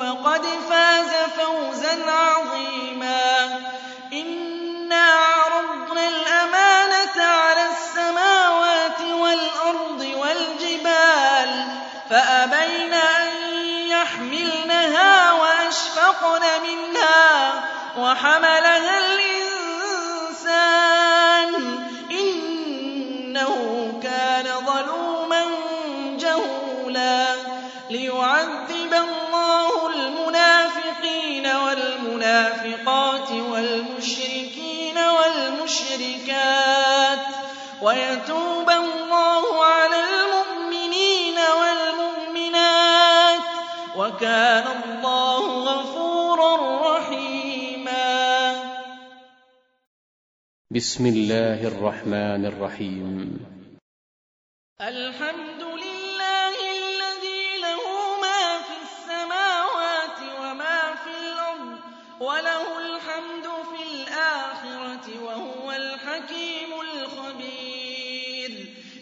فقد فاز فوزا عظيما. إنا عرضنا الأمانة على السماوات والأرض والجبال فأبينا أن يحملنها وأشفقن منها وحملها الإنسان الشركات وَيَتُوبَ اللَّهُ عَلَى الْمُؤْمِنِينَ وَالْمُؤْمِنَاتِ وَكَانَ اللَّهُ غَفُورًا رَّحِيمًا. بسم الله الرحمن الرحيم. الحمد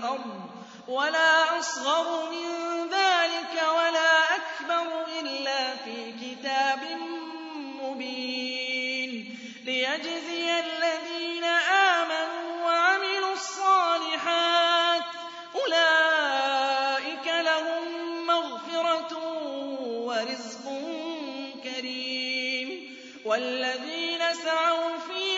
الأرض ولا أصغر من ذلك ولا أكبر إلا في كتاب مبين. ليجزي الذين آمنوا وعملوا الصالحات أولئك لهم مغفرة ورزق كريم. والذين سعوا في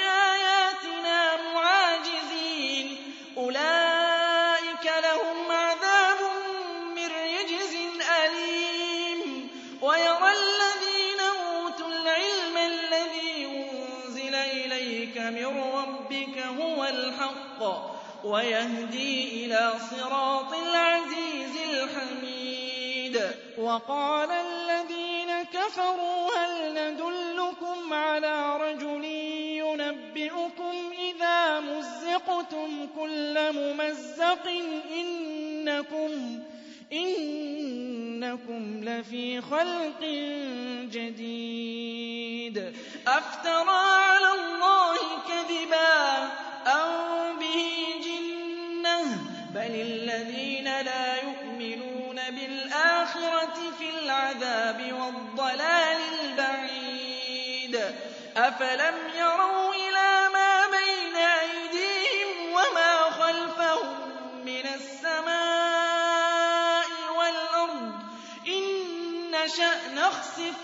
من ربك هو الحق ويهدي إلى صراط العزيز الحميد. وقال الذين كفروا هل ندلكم على رجل ينبئكم إذا مزقتم كل ممزق إنكم إنكم لفي خلق جديد. أفترى الْعَذَابِ وَالضَّلَالِ الْبَعِيدِ. أَفَلَمْ يَرَوْا إِلَى مَا بَيْنَ أَيْدِيهِمْ وَمَا خَلْفَهُم مِّنَ السَّمَاءِ وَالْأَرْضِ؟ إِن نَّشَأْ نَخْسِفْ